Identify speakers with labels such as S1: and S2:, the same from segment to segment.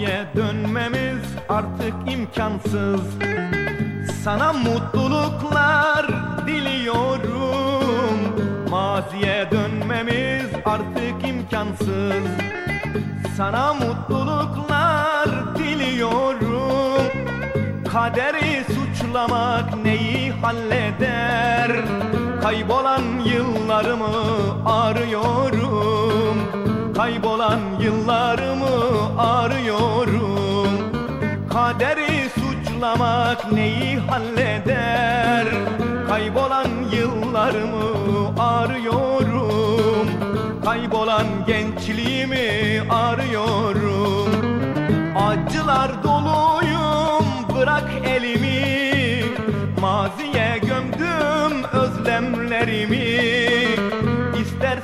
S1: Maziye dönmemiz artık imkansız. Sana mutluluklar diliyorum. Maziye dönmemiz artık imkansız. Sana mutluluklar diliyorum. Kaderi suçlamak neyi halleder? Kaybolan yıllarımı arıyorum. Kaybolan yıllarımı arıyorum. Kaderi suçlamak neyi halleder? Kaybolan yıllarımı arıyorum. Kaybolan gençliğimi arıyorum. Acılar doluyum bırak elimi. Maziye gömdüm özlemlerimi.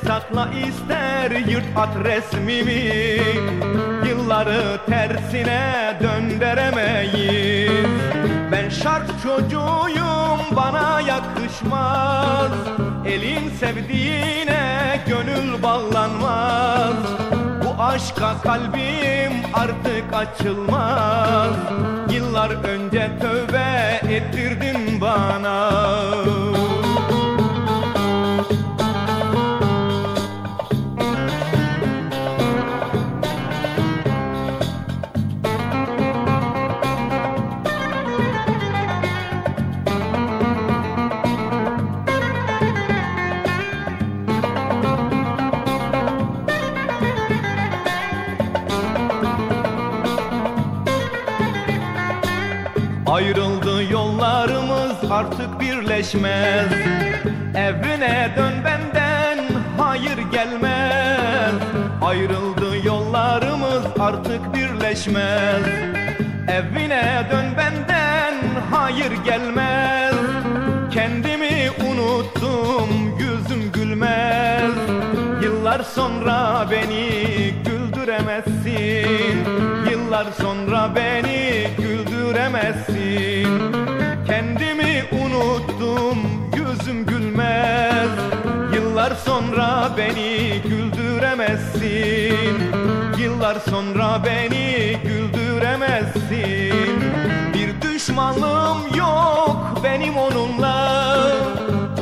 S1: Sakla ister yırt at resmimi Yılları tersine döndüremeyiz. Ben şark çocuğuyum bana yakışmaz. Elin sevdiğine gönül bağlanmaz Bu aşka kalbim artık açılmaz. Yıllar önce tövbe ettirdin bana Ayrıldı yollarımız artık birleşmez. Evine dön benden hayır gelmez. Ayrıldı yollarımız artık birleşmez. Evine dön benden hayır gelmez. Kendimi unuttum yüzüm gülmez. Yıllar sonra beni güldüremezsin. Yıllar sonra beni Yıllar sonra beni güldüremezsin. Yıllar sonra beni güldüremezsin. Bir düşmanlığım yok benim onunla.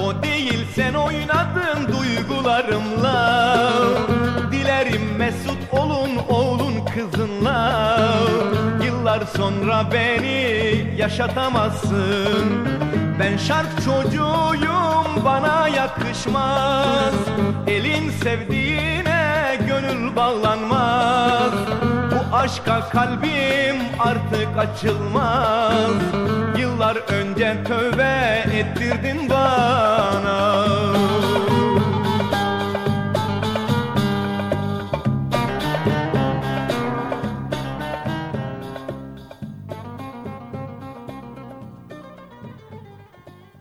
S1: O değil sen oynadın duygularımla. Dilerim mesut olun oğlun kızınla. Yıllar sonra beni yaşatamazsın. Ben şark çocuğuyum bana yakışmaz. Elin sevdiğine gönül bağlanmaz. Bu aşka kalbim artık açılmaz. Yıllar önce tövbe ettirdin bana